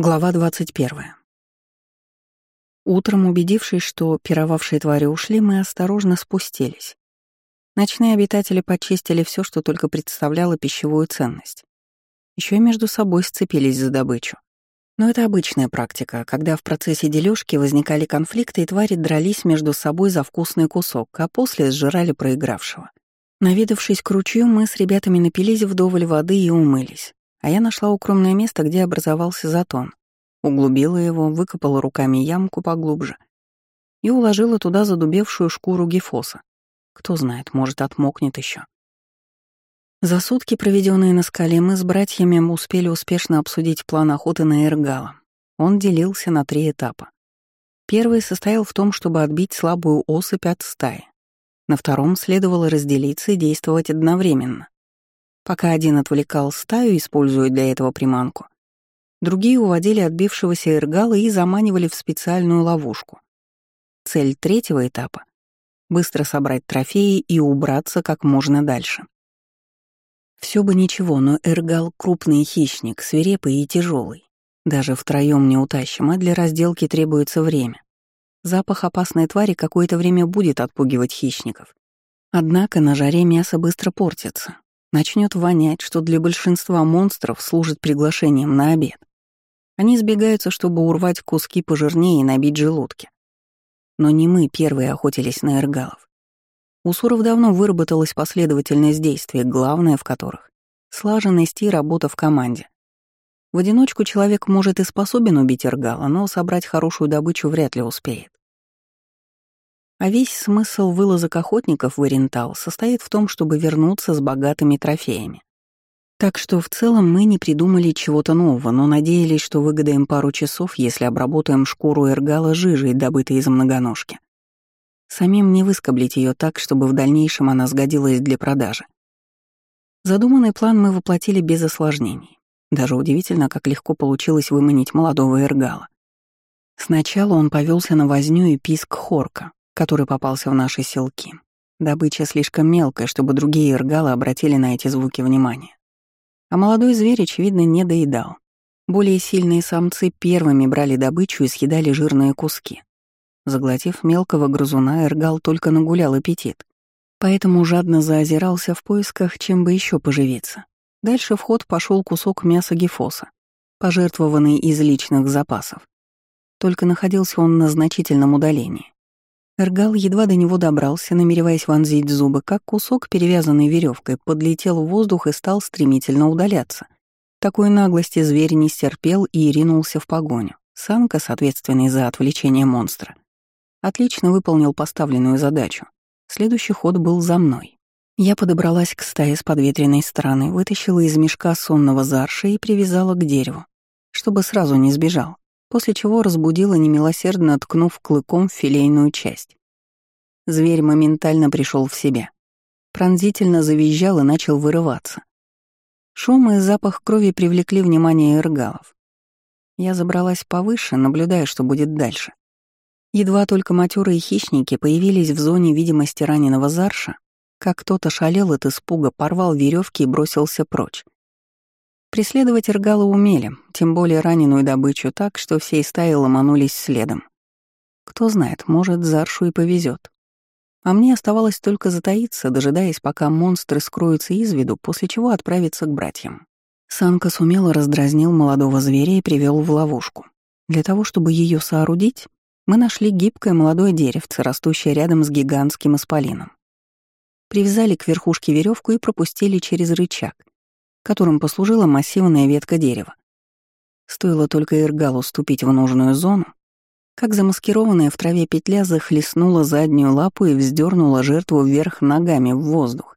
Глава 21. Утром, убедившись, что пировавшие твари ушли, мы осторожно спустились. Ночные обитатели почистили все, что только представляло пищевую ценность. Еще и между собой сцепились за добычу. Но это обычная практика, когда в процессе дележки возникали конфликты, и твари дрались между собой за вкусный кусок, а после сжирали проигравшего. Навидавшись к ручью, мы с ребятами напились вдоволь воды и умылись а я нашла укромное место, где образовался затон. Углубила его, выкопала руками ямку поглубже и уложила туда задубевшую шкуру гифоса. Кто знает, может, отмокнет еще. За сутки, проведенные на скале, мы с братьями успели успешно обсудить план охоты на Эргала. Он делился на три этапа. Первый состоял в том, чтобы отбить слабую особь от стаи. На втором следовало разделиться и действовать одновременно. Пока один отвлекал стаю, используя для этого приманку, другие уводили отбившегося эргала и заманивали в специальную ловушку. Цель третьего этапа — быстро собрать трофеи и убраться как можно дальше. Все бы ничего, но эргал — крупный хищник, свирепый и тяжелый. Даже втроем не утащим, а для разделки требуется время. Запах опасной твари какое-то время будет отпугивать хищников. Однако на жаре мясо быстро портится, начнет вонять, что для большинства монстров служит приглашением на обед. Они сбегаются, чтобы урвать куски пожирнее и набить желудки. Но не мы первые охотились на эргалов. У Суров давно выработалась последовательность действий, главное в которых — слаженность и работа в команде. В одиночку человек может и способен убить эргала, но собрать хорошую добычу вряд ли успеет. А весь смысл вылазок охотников в Орентал состоит в том, чтобы вернуться с богатыми трофеями. Так что в целом мы не придумали чего-то нового, но надеялись, что выгадаем пару часов, если обработаем шкуру эргала жижей, добытой из многоножки. Самим не выскоблить ее так, чтобы в дальнейшем она сгодилась для продажи. Задуманный план мы воплотили без осложнений. Даже удивительно, как легко получилось выманить молодого эргала. Сначала он повелся на возню и писк хорка, который попался в наши селки. Добыча слишком мелкая, чтобы другие иргалы обратили на эти звуки внимание. А молодой зверь, очевидно, не доедал. Более сильные самцы первыми брали добычу и съедали жирные куски. Заглотив мелкого грызуна, Эргал только нагулял аппетит. Поэтому жадно заозирался в поисках, чем бы еще поживиться. Дальше в ход пошел кусок мяса гифоса, пожертвованный из личных запасов. Только находился он на значительном удалении. Эргал едва до него добрался, намереваясь вонзить зубы, как кусок, перевязанный веревкой, подлетел в воздух и стал стремительно удаляться. Такой наглости зверь не стерпел и ринулся в погоню. Санка, соответственный за отвлечение монстра, отлично выполнил поставленную задачу. Следующий ход был за мной. Я подобралась к стае с подветренной стороны, вытащила из мешка сонного зарша и привязала к дереву, чтобы сразу не сбежал после чего разбудила немилосердно, ткнув клыком в филейную часть. Зверь моментально пришел в себя. Пронзительно завизжал и начал вырываться. Шум и запах крови привлекли внимание эргалов. Я забралась повыше, наблюдая, что будет дальше. Едва только матерые хищники появились в зоне видимости раненого Зарша, как кто-то шалел от испуга, порвал веревки и бросился прочь. Преследовать Иргала умели, тем более раненую добычу так, что всей стаи ломанулись следом. Кто знает, может, Заршу и повезет. А мне оставалось только затаиться, дожидаясь, пока монстры скроются из виду, после чего отправиться к братьям. Санка сумело раздразнил молодого зверя и привел в ловушку. Для того, чтобы ее соорудить, мы нашли гибкое молодое деревце, растущее рядом с гигантским исполином. Привязали к верхушке веревку и пропустили через рычаг, которым послужила массивная ветка дерева. Стоило только Иргалу ступить в нужную зону, как замаскированная в траве петля захлестнула заднюю лапу и вздернула жертву вверх ногами в воздух.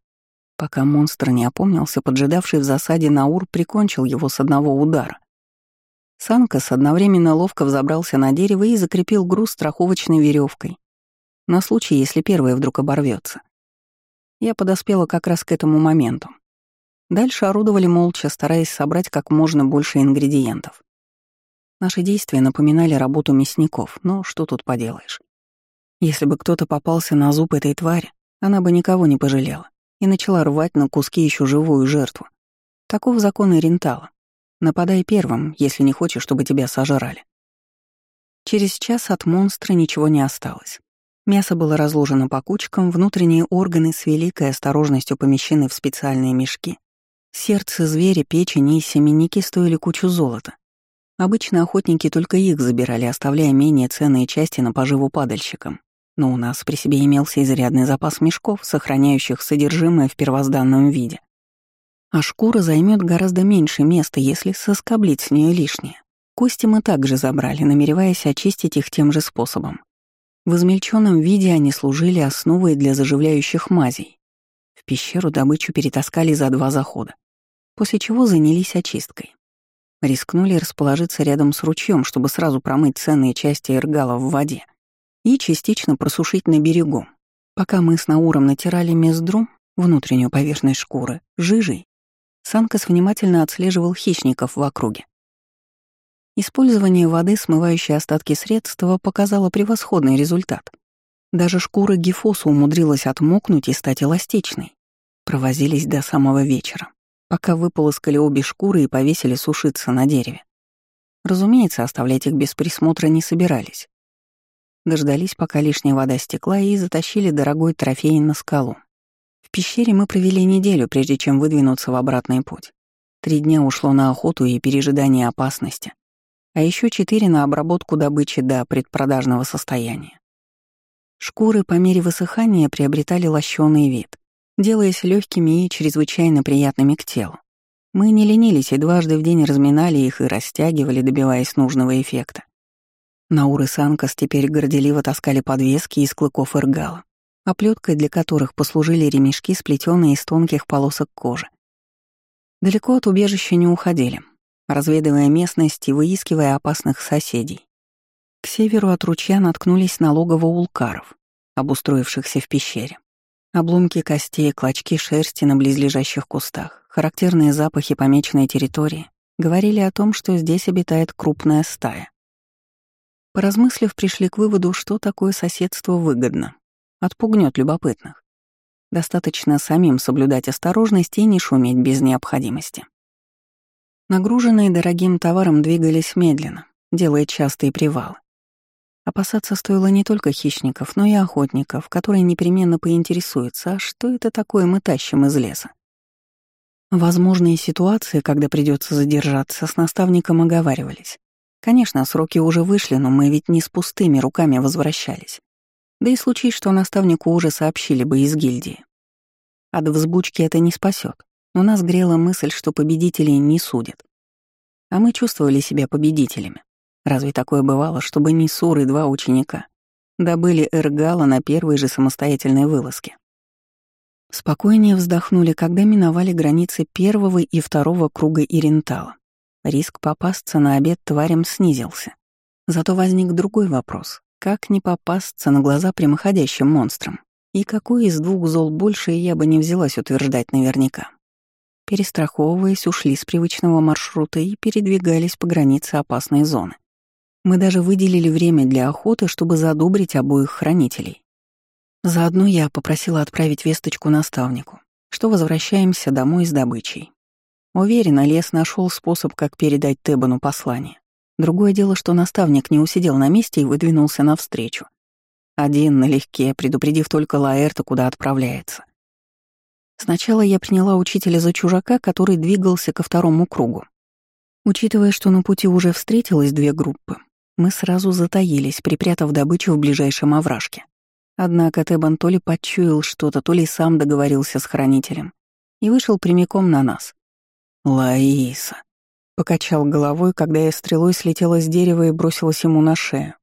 Пока монстр не опомнился, поджидавший в засаде Наур прикончил его с одного удара. Санкас одновременно ловко взобрался на дерево и закрепил груз страховочной веревкой, на случай, если первая вдруг оборвется. Я подоспела как раз к этому моменту. Дальше орудовали молча, стараясь собрать как можно больше ингредиентов. Наши действия напоминали работу мясников, но что тут поделаешь. Если бы кто-то попался на зуб этой твари, она бы никого не пожалела и начала рвать на куски еще живую жертву. Таков закон Ирентала. Нападай первым, если не хочешь, чтобы тебя сожрали. Через час от монстра ничего не осталось. Мясо было разложено по кучкам, внутренние органы с великой осторожностью помещены в специальные мешки. Сердце зверя, печень и семенники стоили кучу золота. Обычно охотники только их забирали, оставляя менее ценные части на поживу падальщикам. Но у нас при себе имелся изрядный запас мешков, сохраняющих содержимое в первозданном виде. А шкура займет гораздо меньше места, если соскоблить с нее лишнее. Кости мы также забрали, намереваясь очистить их тем же способом. В измельченном виде они служили основой для заживляющих мазей. Пещеру добычу перетаскали за два захода, после чего занялись очисткой. Рискнули расположиться рядом с ручьем, чтобы сразу промыть ценные части эргала в воде и частично просушить на берегу. Пока мы с Науром натирали мездру, внутреннюю поверхность шкуры, жижей, Санкас внимательно отслеживал хищников в округе. Использование воды, смывающей остатки средства, показало превосходный результат. Даже шкура гифоса умудрилась отмокнуть и стать эластичной. Провозились до самого вечера, пока выполоскали обе шкуры и повесили сушиться на дереве. Разумеется, оставлять их без присмотра не собирались. Дождались, пока лишняя вода стекла, и затащили дорогой трофей на скалу. В пещере мы провели неделю, прежде чем выдвинуться в обратный путь. Три дня ушло на охоту и пережидание опасности, а еще четыре на обработку добычи до предпродажного состояния. Шкуры по мере высыхания приобретали лощеный вид, делаясь легкими и чрезвычайно приятными к телу. Мы не ленились и дважды в день разминали их и растягивали, добиваясь нужного эффекта. Науры Санкас теперь горделиво таскали подвески из клыков эргала оплеткой для которых послужили ремешки, сплетенные из тонких полосок кожи. Далеко от убежища не уходили, разведывая местность и выискивая опасных соседей. К северу от ручья наткнулись на логово улкаров, обустроившихся в пещере. Обломки костей, клочки шерсти на близлежащих кустах, характерные запахи помеченной территории говорили о том, что здесь обитает крупная стая. Поразмыслив, пришли к выводу, что такое соседство выгодно. Отпугнет любопытных. Достаточно самим соблюдать осторожность и не шуметь без необходимости. Нагруженные дорогим товаром двигались медленно, делая частые привалы. Опасаться стоило не только хищников, но и охотников, которые непременно поинтересуются, а что это такое мы тащим из леса. Возможные ситуации, когда придется задержаться, с наставником оговаривались. Конечно, сроки уже вышли, но мы ведь не с пустыми руками возвращались. Да и случись, что наставнику уже сообщили бы из гильдии. От взбучки это не спасет, но нас грела мысль, что победителей не судят. А мы чувствовали себя победителями. Разве такое бывало, чтобы Нисур и два ученика добыли Эргала на первой же самостоятельной вылазке? Спокойнее вздохнули, когда миновали границы первого и второго круга Ирентала. Риск попасться на обед тварям снизился. Зато возник другой вопрос. Как не попасться на глаза прямоходящим монстрам? И какой из двух зол больше, я бы не взялась утверждать наверняка. Перестраховываясь, ушли с привычного маршрута и передвигались по границе опасной зоны. Мы даже выделили время для охоты, чтобы задобрить обоих хранителей. Заодно я попросила отправить весточку наставнику, что возвращаемся домой с добычей. Уверена, лес нашел способ, как передать Тебану послание. Другое дело, что наставник не усидел на месте и выдвинулся навстречу. Один налегке, предупредив только Лаэрта, куда отправляется. Сначала я приняла учителя за чужака, который двигался ко второму кругу. Учитывая, что на пути уже встретилось две группы, мы сразу затаились, припрятав добычу в ближайшем овражке. Однако Тебан то ли почуял что-то, то ли сам договорился с хранителем и вышел прямиком на нас. «Лаиса», Покачал головой, когда я стрелой слетела с дерева и бросилась ему на шею.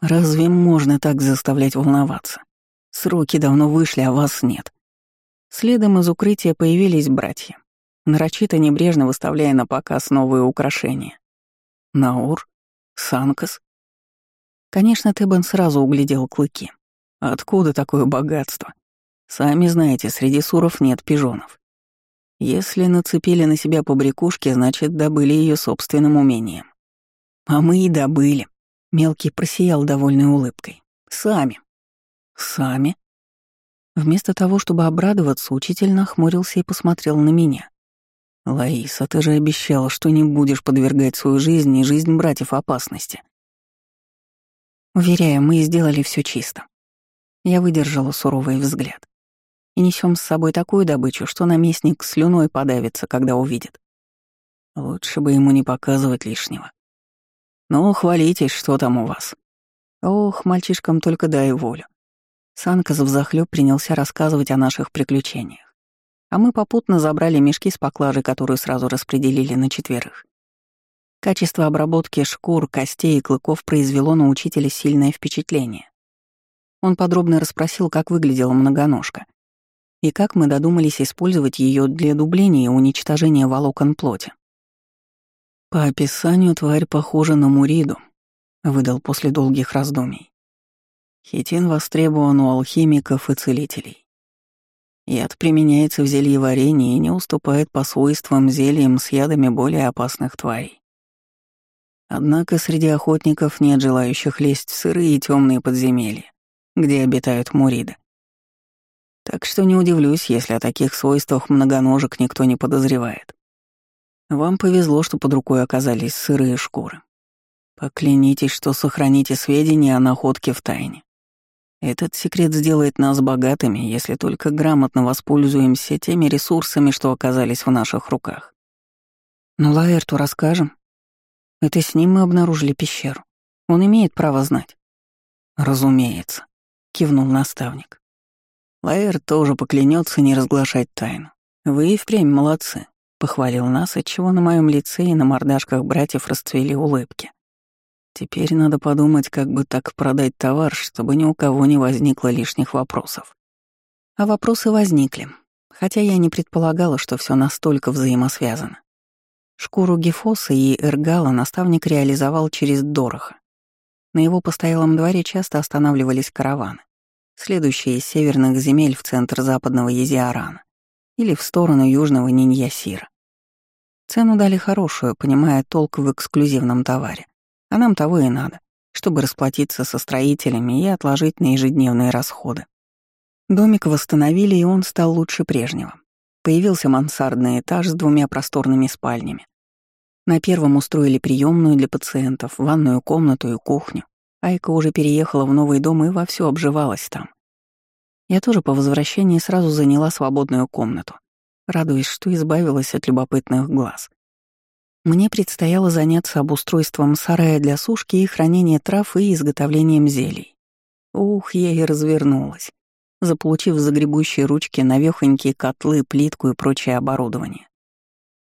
Разве можно так заставлять волноваться? Сроки давно вышли, а вас нет. Следом из укрытия появились братья, нарочито небрежно выставляя на показ новые украшения. Наур? Санкас? Конечно, Тебан сразу углядел клыки. Откуда такое богатство? Сами знаете, среди суров нет пижонов. Если нацепили на себя побрякушки, значит, добыли ее собственным умением. А мы и добыли. Мелкий просиял довольной улыбкой. Сами. Сами? Вместо того, чтобы обрадоваться, учитель нахмурился и посмотрел на меня. «Лаиса, ты же обещала, что не будешь подвергать свою жизнь и жизнь братьев опасности». Уверяю, мы сделали все чисто. Я выдержала суровый взгляд. И несем с собой такую добычу, что наместник слюной подавится, когда увидит. Лучше бы ему не показывать лишнего. Ну, хвалитесь, что там у вас. Ох, мальчишкам только дай волю. Санка взахлёб принялся рассказывать о наших приключениях. А мы попутно забрали мешки с поклажей, которую сразу распределили на четверых. Качество обработки шкур, костей и клыков произвело на учителя сильное впечатление. Он подробно расспросил, как выглядела многоножка, и как мы додумались использовать ее для дубления и уничтожения волокон плоти. «По описанию тварь похожа на Муриду», — выдал после долгих раздумий. Хитин востребован у алхимиков и целителей. Яд применяется в зельеварении и не уступает по свойствам зельям с ядами более опасных тварей. Однако среди охотников нет желающих лезть в сырые и темные подземелья, где обитают муриды. Так что не удивлюсь, если о таких свойствах многоножек никто не подозревает. Вам повезло, что под рукой оказались сырые шкуры. Поклянитесь, что сохраните сведения о находке в тайне. Этот секрет сделает нас богатыми, если только грамотно воспользуемся теми ресурсами, что оказались в наших руках. Ну, Лаэрту расскажем, это с ним мы обнаружили пещеру. Он имеет право знать. Разумеется, кивнул наставник. Лаэр тоже поклянется не разглашать тайну. Вы и впрямь молодцы, похвалил нас, отчего на моем лице и на мордашках братьев расцвели улыбки. Теперь надо подумать, как бы так продать товар, чтобы ни у кого не возникло лишних вопросов. А вопросы возникли, хотя я не предполагала, что все настолько взаимосвязано. Шкуру Гефоса и Эргала наставник реализовал через Дороха. На его постоялом дворе часто останавливались караваны, следующие из северных земель в центр западного Езиарана или в сторону южного Ниньясира. Цену дали хорошую, понимая толк в эксклюзивном товаре. А нам того и надо, чтобы расплатиться со строителями и отложить на ежедневные расходы. Домик восстановили, и он стал лучше прежнего. Появился мансардный этаж с двумя просторными спальнями. На первом устроили приемную для пациентов, ванную комнату и кухню. Айка уже переехала в новый дом и вовсю обживалась там. Я тоже по возвращении сразу заняла свободную комнату, радуясь, что избавилась от любопытных глаз. Мне предстояло заняться обустройством сарая для сушки и хранения трав и изготовлением зелий. Ух, я и развернулась, заполучив загребущие ручки навёхонькие котлы, плитку и прочее оборудование.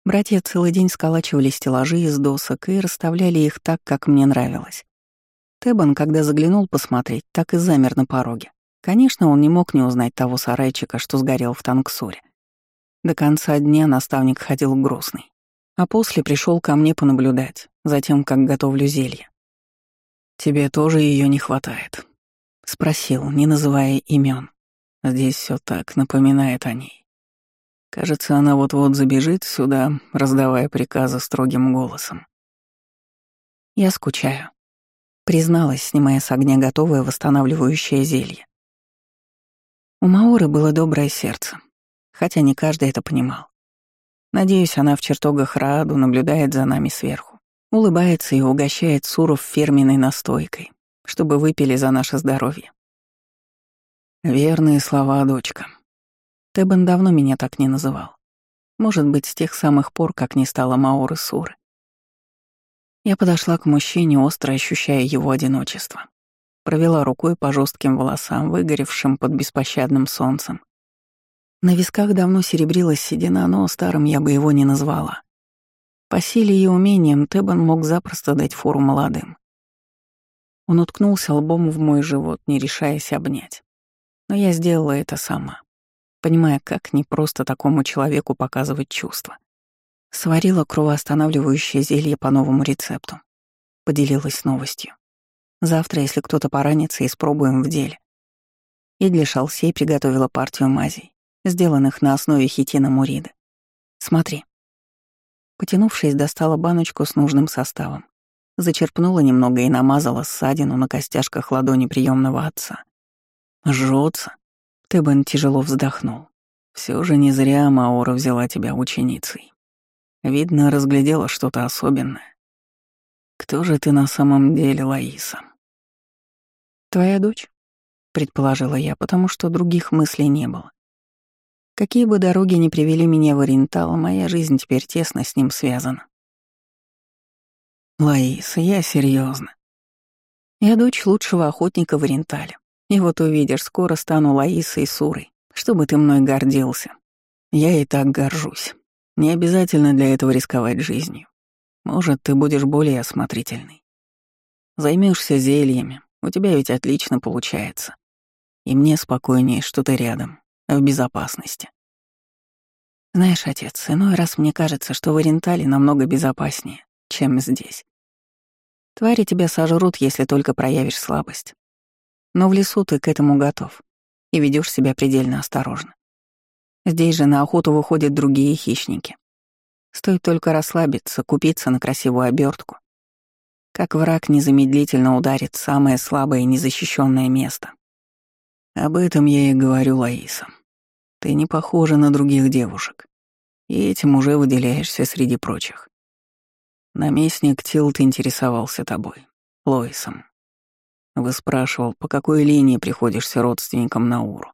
Братья целый день сколачивали стеллажи из досок и расставляли их так, как мне нравилось. Тебан, когда заглянул посмотреть, так и замер на пороге. Конечно, он не мог не узнать того сарайчика, что сгорел в Танксуре. До конца дня наставник ходил грустный. А после пришел ко мне понаблюдать, затем как готовлю зелье. «Тебе тоже ее не хватает?» — спросил, не называя имен. Здесь все так напоминает о ней. Кажется, она вот-вот забежит сюда, раздавая приказы строгим голосом. Я скучаю. Призналась, снимая с огня готовое восстанавливающее зелье. У Маоры было доброе сердце, хотя не каждый это понимал. Надеюсь, она в чертогах Раду наблюдает за нами сверху, улыбается и угощает Суров фирменной настойкой, чтобы выпили за наше здоровье. Верные слова, дочка. Тебан давно меня так не называл. Может быть, с тех самых пор, как не стало Маоры Суры. Я подошла к мужчине, остро ощущая его одиночество. Провела рукой по жестким волосам, выгоревшим под беспощадным солнцем. На висках давно серебрилась седина, но старым я бы его не назвала. По силе и умениям Тебан мог запросто дать фору молодым. Он уткнулся лбом в мой живот, не решаясь обнять. Но я сделала это сама понимая, как непросто такому человеку показывать чувства. Сварила кровоостанавливающее зелье по новому рецепту. Поделилась новостью. Завтра, если кто-то поранится, испробуем в деле. И для шалсей приготовила партию мазей, сделанных на основе хитина муриды. Смотри. Потянувшись, достала баночку с нужным составом. Зачерпнула немного и намазала ссадину на костяшках ладони приемного отца. Жжется. Тебан тяжело вздохнул. Все же не зря Маора взяла тебя ученицей. Видно, разглядела что-то особенное. Кто же ты на самом деле, Лаиса? Твоя дочь? Предположила я, потому что других мыслей не было. Какие бы дороги ни привели меня в Ориентал, моя жизнь теперь тесно с ним связана. Лаиса, я серьезно. Я дочь лучшего охотника в Ориентале. И вот увидишь, скоро стану Лаисой Сурой, чтобы ты мной гордился. Я и так горжусь. Не обязательно для этого рисковать жизнью. Может, ты будешь более осмотрительный. Займешься зельями, у тебя ведь отлично получается. И мне спокойнее, что ты рядом, в безопасности. Знаешь, отец, иной раз мне кажется, что в Ориентале намного безопаснее, чем здесь. Твари тебя сожрут, если только проявишь слабость. Но в лесу ты к этому готов и ведешь себя предельно осторожно. Здесь же на охоту выходят другие хищники. Стоит только расслабиться, купиться на красивую обертку, как враг незамедлительно ударит самое слабое и незащищенное место. Об этом я и говорю, Лаиса. Ты не похожа на других девушек, и этим уже выделяешься среди прочих. Наместник Тилт интересовался тобой, Лоисом. Вы спрашивал, по какой линии приходишься родственникам Науру.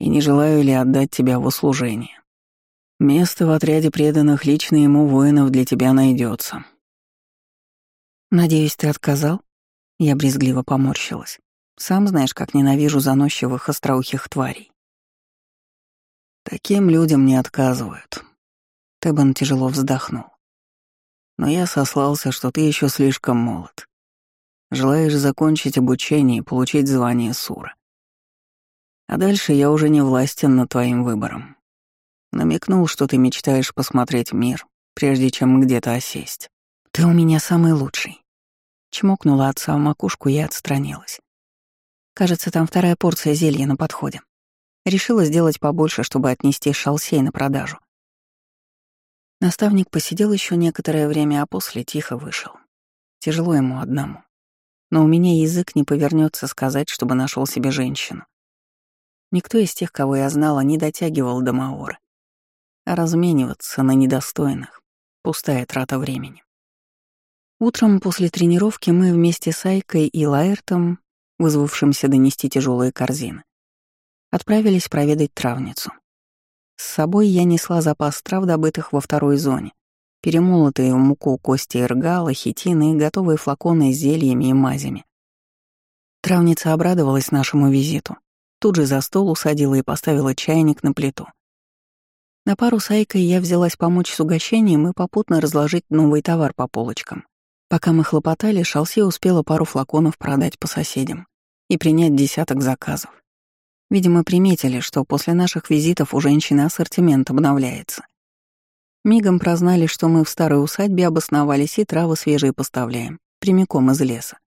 И не желаю ли отдать тебя в услужение. Место в отряде преданных лично ему воинов для тебя найдется. «Надеюсь, ты отказал?» Я брезгливо поморщилась. «Сам знаешь, как ненавижу заносчивых остроухих тварей». «Таким людям не отказывают». Тебан тяжело вздохнул. Но я сослался, что ты еще слишком молод. Желаешь закончить обучение и получить звание Сура. А дальше я уже не властен над твоим выбором. Намекнул, что ты мечтаешь посмотреть мир, прежде чем где-то осесть. Ты у меня самый лучший. Чмокнула отца в макушку и отстранилась. Кажется, там вторая порция зелья на подходе. Решила сделать побольше, чтобы отнести шалсей на продажу. Наставник посидел еще некоторое время, а после тихо вышел. Тяжело ему одному. Но у меня язык не повернется сказать, чтобы нашел себе женщину. Никто из тех, кого я знала, не дотягивал до Маоры. А размениваться на недостойных — пустая трата времени. Утром после тренировки мы вместе с Айкой и Лаэртом, вызвавшимся донести тяжелые корзины, отправились проведать травницу. С собой я несла запас трав, добытых во второй зоне, перемолотые в муку кости эргала, хитины и готовые флаконы с зельями и мазями. Травница обрадовалась нашему визиту. Тут же за стол усадила и поставила чайник на плиту. На пару с Айкой я взялась помочь с угощением и попутно разложить новый товар по полочкам. Пока мы хлопотали, Шалси успела пару флаконов продать по соседям и принять десяток заказов. Видимо, приметили, что после наших визитов у женщины ассортимент обновляется. Мигом прознали, что мы в старой усадьбе обосновались и травы свежие поставляем, прямиком из леса.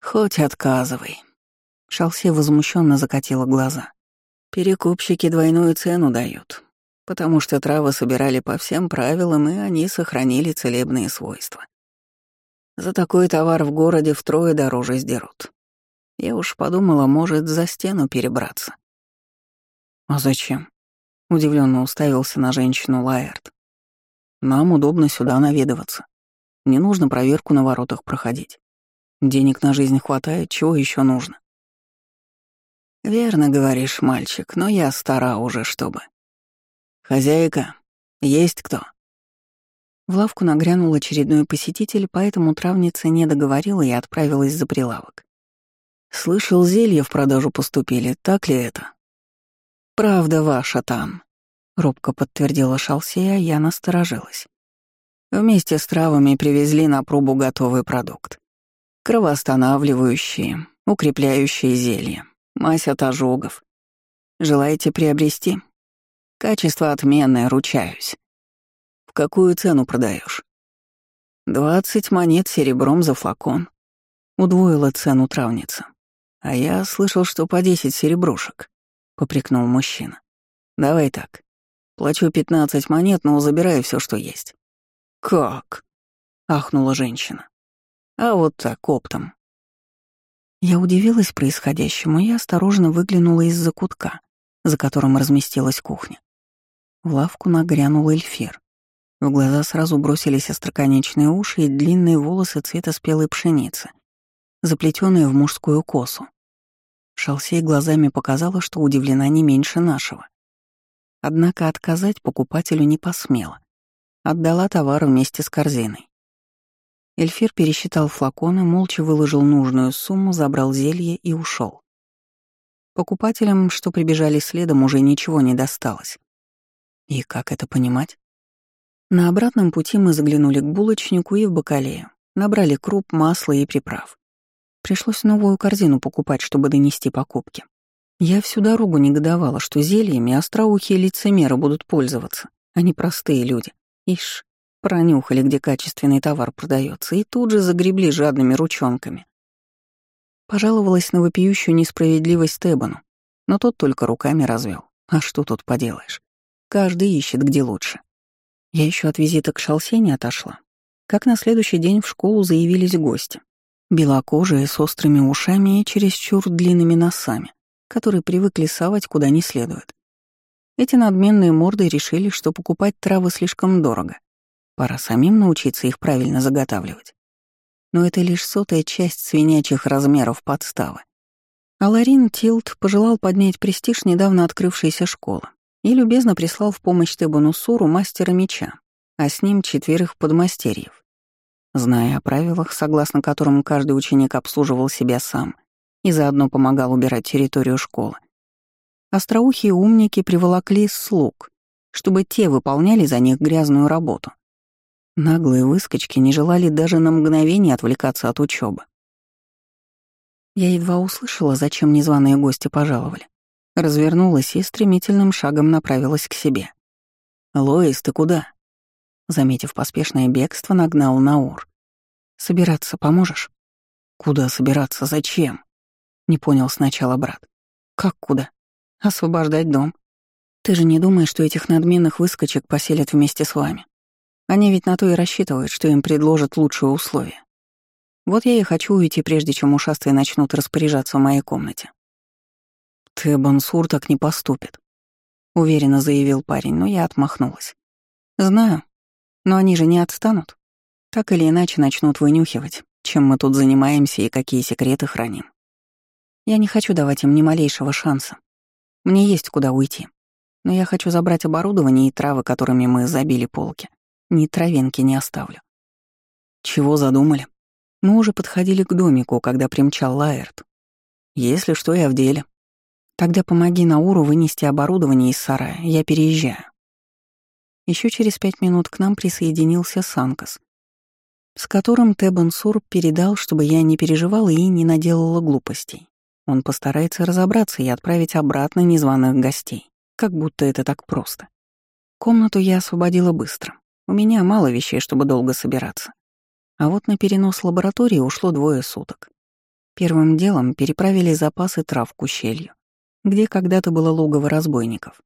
«Хоть отказывай», — Шалсе возмущенно закатила глаза. «Перекупщики двойную цену дают, потому что травы собирали по всем правилам, и они сохранили целебные свойства. За такой товар в городе втрое дороже сдерут. Я уж подумала, может, за стену перебраться. «А зачем?» — удивленно уставился на женщину Лаэрт. «Нам удобно сюда наведываться. Не нужно проверку на воротах проходить. Денег на жизнь хватает, чего еще нужно?» «Верно говоришь, мальчик, но я стара уже, чтобы...» «Хозяйка, есть кто?» В лавку нагрянул очередной посетитель, поэтому травница не договорила и отправилась за прилавок. Слышал, зелья в продажу поступили, так ли это? Правда ваша там, робко подтвердила Шалсея, а я насторожилась. Вместе с травами привезли на пробу готовый продукт. Кровоостанавливающие, укрепляющие зелья, мазь от ожогов. Желаете приобрести? Качество отменное, ручаюсь. В какую цену продаешь? Двадцать монет серебром за флакон. Удвоила цену травница. «А я слышал, что по десять серебрушек», — попрекнул мужчина. «Давай так. Плачу пятнадцать монет, но забираю все, что есть». «Как?» — ахнула женщина. «А вот так, оптом». Я удивилась происходящему и осторожно выглянула из-за кутка, за которым разместилась кухня. В лавку нагрянул эльфир. В глаза сразу бросились остроконечные уши и длинные волосы цвета спелой пшеницы, заплетенные в мужскую косу. Шалсей глазами показала, что удивлена не меньше нашего. Однако отказать покупателю не посмела. Отдала товар вместе с корзиной. Эльфир пересчитал флаконы, молча выложил нужную сумму, забрал зелье и ушел. Покупателям, что прибежали следом, уже ничего не досталось. И как это понимать? На обратном пути мы заглянули к булочнику и в бакалею, набрали круп, масла и приправ. Пришлось новую корзину покупать, чтобы донести покупки. Я всю дорогу негодовала, что зельями остроухие лицемеры будут пользоваться, а не простые люди. Ишь, пронюхали, где качественный товар продается, и тут же загребли жадными ручонками. Пожаловалась на вопиющую несправедливость Тебану, но тот только руками развел. А что тут поделаешь? Каждый ищет, где лучше. Я еще от визита к Шалсе не отошла. Как на следующий день в школу заявились гости. Белокожие, с острыми ушами и чересчур длинными носами, которые привыкли совать куда не следует. Эти надменные морды решили, что покупать травы слишком дорого. Пора самим научиться их правильно заготавливать. Но это лишь сотая часть свинячих размеров подставы. Аларин Тилт пожелал поднять престиж недавно открывшейся школы и любезно прислал в помощь Тебану Суру мастера меча, а с ним четверых подмастерьев. Зная о правилах, согласно которым каждый ученик обслуживал себя сам и заодно помогал убирать территорию школы, остроухие умники приволокли слуг, чтобы те выполняли за них грязную работу. Наглые выскочки не желали даже на мгновение отвлекаться от учебы. Я едва услышала, зачем незваные гости пожаловали развернулась и стремительным шагом направилась к себе. «Лоис, ты куда?» Заметив поспешное бегство, нагнал Наур. «Собираться поможешь?» «Куда собираться? Зачем?» Не понял сначала брат. «Как куда? Освобождать дом. Ты же не думаешь, что этих надменных выскочек поселят вместе с вами? Они ведь на то и рассчитывают, что им предложат лучшие условия. Вот я и хочу уйти, прежде чем ушастые начнут распоряжаться в моей комнате. «Ты, Бансур, так не поступит», — уверенно заявил парень, но я отмахнулась. «Знаю, но они же не отстанут. Так или иначе начнут вынюхивать, чем мы тут занимаемся и какие секреты храним. Я не хочу давать им ни малейшего шанса. Мне есть куда уйти. Но я хочу забрать оборудование и травы, которыми мы забили полки. Ни травинки не оставлю. Чего задумали? Мы уже подходили к домику, когда примчал Лаэрт. Если что, я в деле. Тогда помоги Науру вынести оборудование из сарая, я переезжаю. Еще через пять минут к нам присоединился Санкас, с которым Тебансур передал, чтобы я не переживала и не наделала глупостей. Он постарается разобраться и отправить обратно незваных гостей, как будто это так просто. Комнату я освободила быстро. У меня мало вещей, чтобы долго собираться. А вот на перенос лаборатории ушло двое суток. Первым делом переправили запасы трав к ущелью где когда-то было логово разбойников.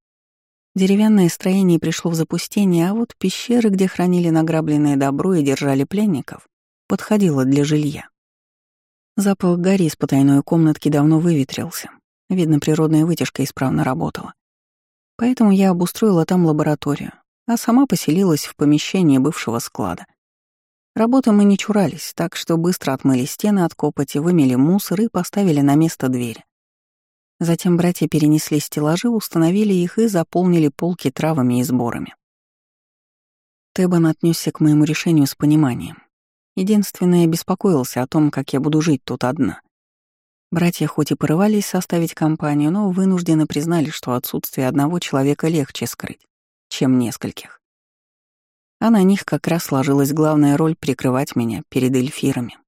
Деревянное строение пришло в запустение, а вот пещеры, где хранили награбленное добро и держали пленников, подходило для жилья. Запах гари из потайной комнатки давно выветрился. Видно, природная вытяжка исправно работала. Поэтому я обустроила там лабораторию, а сама поселилась в помещении бывшего склада. Работы мы не чурались, так что быстро отмыли стены от копоти, вымели мусор и поставили на место дверь. Затем братья перенесли стеллажи, установили их и заполнили полки травами и сборами. Тебан отнесся к моему решению с пониманием. Единственное, беспокоился о том, как я буду жить тут одна. Братья хоть и порывались составить компанию, но вынуждены признали, что отсутствие одного человека легче скрыть, чем нескольких. А на них как раз сложилась главная роль прикрывать меня перед эльфирами.